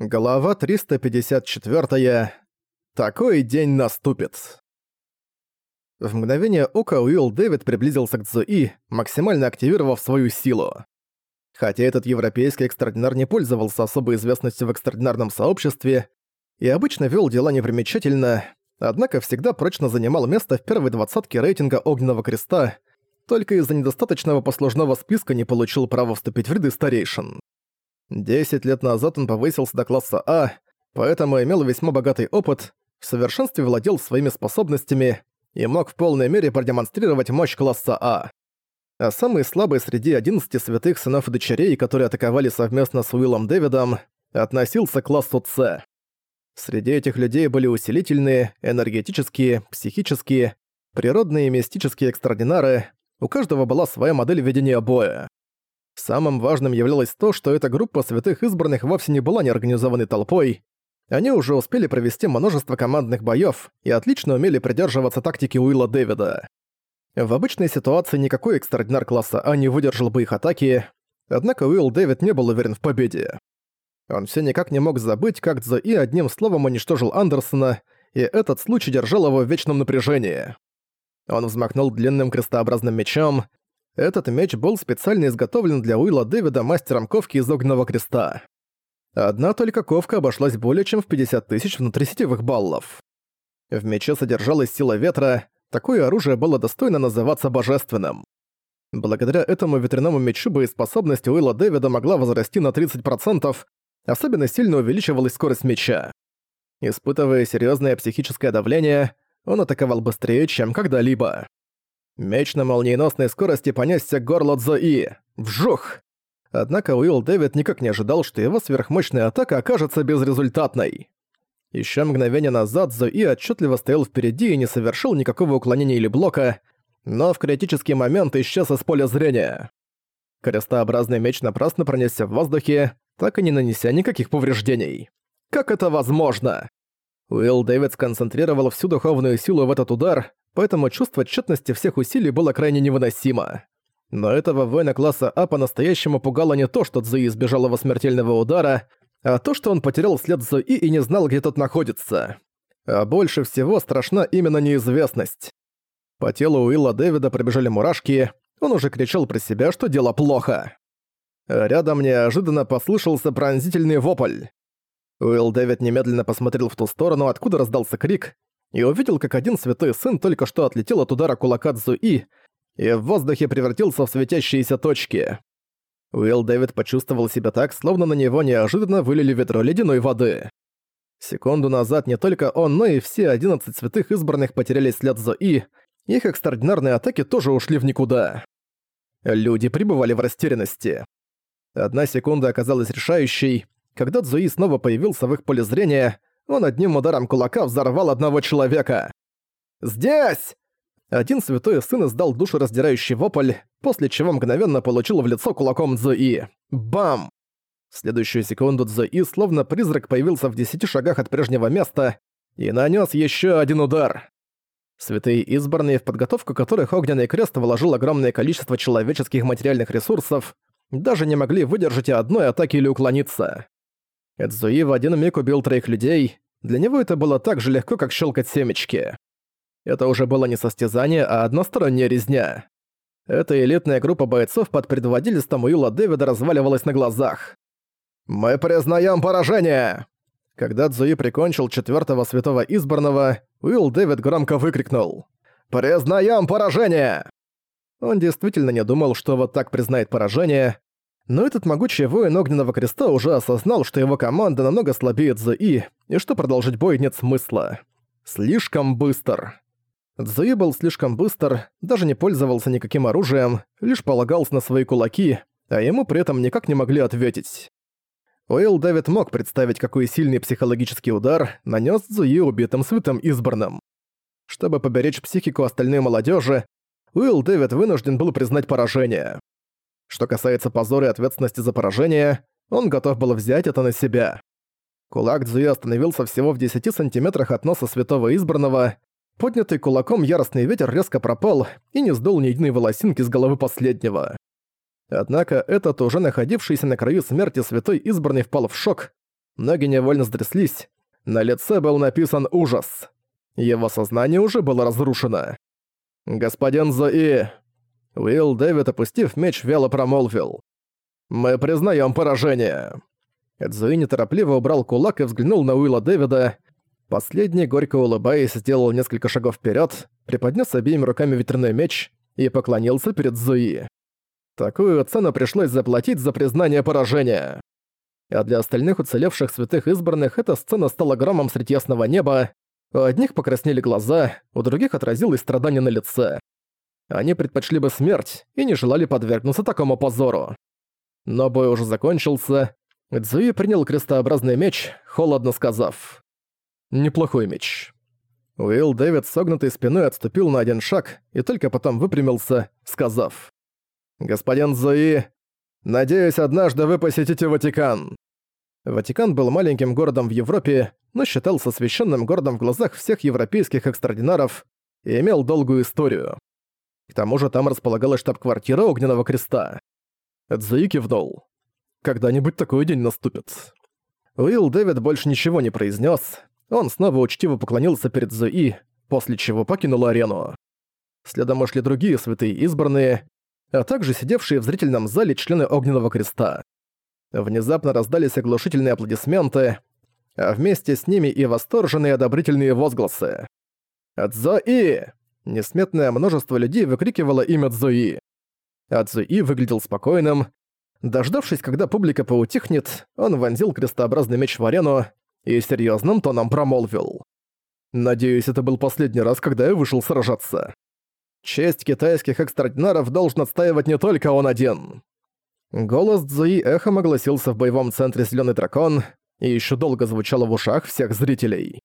Глава 354. Такой день наступит. В мгновение ока Уилл Дэвид приблизился к Цзуи, максимально активировав свою силу. Хотя этот европейский экстраординар не пользовался особой известностью в экстраординарном сообществе и обычно вел дела непримечательно, однако всегда прочно занимал место в первой двадцатке рейтинга Огненного Креста, только из-за недостаточного послужного списка не получил права вступить в ряды старейшин. Десять лет назад он повысился до класса А, поэтому имел весьма богатый опыт, в совершенстве владел своими способностями и мог в полной мере продемонстрировать мощь класса А. А самый слабый среди 11 святых сынов и дочерей, которые атаковали совместно с Уиллом Дэвидом, относился к классу С. Среди этих людей были усилительные, энергетические, психические, природные и мистические экстраординары, у каждого была своя модель ведения боя. Самым важным являлось то, что эта группа святых избранных вовсе не была неорганизованной толпой. Они уже успели провести множество командных боёв и отлично умели придерживаться тактики Уилла Дэвида. В обычной ситуации никакой экстраординар класса А не выдержал бы их атаки, однако Уилл Дэвид не был уверен в победе. Он все никак не мог забыть, как Цзои одним словом уничтожил Андерсона, и этот случай держал его в вечном напряжении. Он взмахнул длинным крестообразным мечом, этот меч был специально изготовлен для Уилла Дэвида мастером ковки из огненного креста. Одна только ковка обошлась более чем в 50 тысяч внутрисетевых баллов. В мече содержалась сила ветра, такое оружие было достойно называться божественным. Благодаря этому ветряному мечу боеспособность Уилла Дэвида могла возрасти на 30%, особенно сильно увеличивалась скорость меча. Испытывая серьезное психическое давление, он атаковал быстрее, чем когда-либо. Меч на молниеносной скорости понесся к горлу Цзои. Вжух! Однако Уилл Дэвид никак не ожидал, что его сверхмощная атака окажется безрезультатной. Еще мгновение назад Зои отчетливо стоял впереди и не совершил никакого уклонения или блока, но в критический момент исчез из поля зрения. Крестообразный меч напрасно пронесся в воздухе, так и не нанеся никаких повреждений. Как это возможно? Уилл Дэвид сконцентрировал всю духовную силу в этот удар, поэтому чувство тщетности всех усилий было крайне невыносимо. Но этого воина класса А по-настоящему пугало не то, что Цзуи избежал его смертельного удара, а то, что он потерял след Цзуи и не знал, где тот находится. А больше всего страшна именно неизвестность. По телу Уилла Дэвида пробежали мурашки, он уже кричал про себя, что дело плохо. Рядом неожиданно послышался пронзительный вопль. Уилл Дэвид немедленно посмотрел в ту сторону, откуда раздался крик, и увидел, как один святой сын только что отлетел от удара кулака Цзуи и в воздухе превратился в светящиеся точки. Уилл Дэвид почувствовал себя так, словно на него неожиданно вылили ведро ледяной воды. Секунду назад не только он, но и все 11 святых избранных потеряли след Зои, их экстраординарные атаки тоже ушли в никуда. Люди пребывали в растерянности. Одна секунда оказалась решающей. Когда Цзуи снова появился в их поле зрения, он одним ударом кулака взорвал одного человека. «Здесь!» Один святой сын издал душераздирающий вопль, после чего мгновенно получил в лицо кулаком Цзуи. Бам! В следующую секунду Цзуи, словно призрак, появился в десяти шагах от прежнего места и нанес еще один удар. Святые избранные, в подготовку которых Огненный Крест вложил огромное количество человеческих материальных ресурсов, даже не могли выдержать и одной атаки или уклониться. Эдзуи в один миг убил троих людей, для него это было так же легко, как щелкать семечки. Это уже было не состязание, а односторонняя резня. Эта элитная группа бойцов под предводительством Уилла Дэвида разваливалась на глазах. «Мы признаем поражение!» Когда Цзуи прикончил четвертого святого избранного, Уилл Дэвид громко выкрикнул. «Признаем поражение!» Он действительно не думал, что вот так признает поражение, но этот могучий воин Огненного Креста уже осознал, что его команда намного слабее Цзуи, и что продолжить бой нет смысла. Слишком быстр. Цзуи был слишком быстр, даже не пользовался никаким оружием, лишь полагался на свои кулаки, а ему при этом никак не могли ответить. Уилл Дэвид мог представить, какой сильный психологический удар нанес Цзуи убитым святым избранным. Чтобы поберечь психику остальной молодежи, Уилл Дэвид вынужден был признать поражение. Что касается позора и ответственности за поражение, он готов был взять это на себя. Кулак Цзуи остановился всего в 10 сантиметрах от носа святого избранного. Поднятый кулаком яростный ветер резко пропал и не сдул ни единой волосинки с головы последнего. Однако этот уже находившийся на краю смерти святой избранный впал в шок. ноги невольно стряслись, на лице был написан ужас. Его сознание уже было разрушено. «Господин Зои...» Уилл Дэвид, опустив меч, вяло промолвил. «Мы признаем поражение». Эдзуи неторопливо убрал кулак и взглянул на Уилла Дэвида. Последний, горько улыбаясь, сделал несколько шагов вперед, приподнес обеими руками ветряной меч и поклонился перед Зуи. Такую цену пришлось заплатить за признание поражения. А для остальных уцелевших святых избранных эта сцена стала громом среди ясного неба, у одних покраснели глаза, у других отразилось страдание на лице. Они предпочли бы смерть и не желали подвергнуться такому позору. Но бой уже закончился. Цзуи принял крестообразный меч, холодно сказав. «Неплохой меч». Уилл Дэвид согнутой спиной отступил на один шаг и только потом выпрямился, сказав. «Господин Зои, надеюсь, однажды вы посетите Ватикан». Ватикан был маленьким городом в Европе, но считался священным городом в глазах всех европейских экстрадинаров и имел долгую историю. К тому же там располагалась штаб-квартира Огненного Креста. Цзуи кивнул. «Когда-нибудь такой день наступит». Уилл Дэвид больше ничего не произнес. Он снова учтиво поклонился перед Зои, после чего покинул арену. Следом ушли другие святые избранные, а также сидевшие в зрительном зале члены Огненного Креста. Внезапно раздались оглушительные аплодисменты, а вместе с ними и восторженные одобрительные возгласы. «Цзои!» Несметное множество людей выкрикивало имя Цзои. А Цзои выглядел спокойным. Дождавшись, когда публика поутихнет, он вонзил крестообразный меч в арену и серьезным тоном промолвил. «Надеюсь, это был последний раз, когда я вышел сражаться. Честь китайских экстрадинаров должен отстаивать не только он один». Голос Цзуи эхом огласился в боевом центре Зелёный Дракон и еще долго звучало в ушах всех зрителей.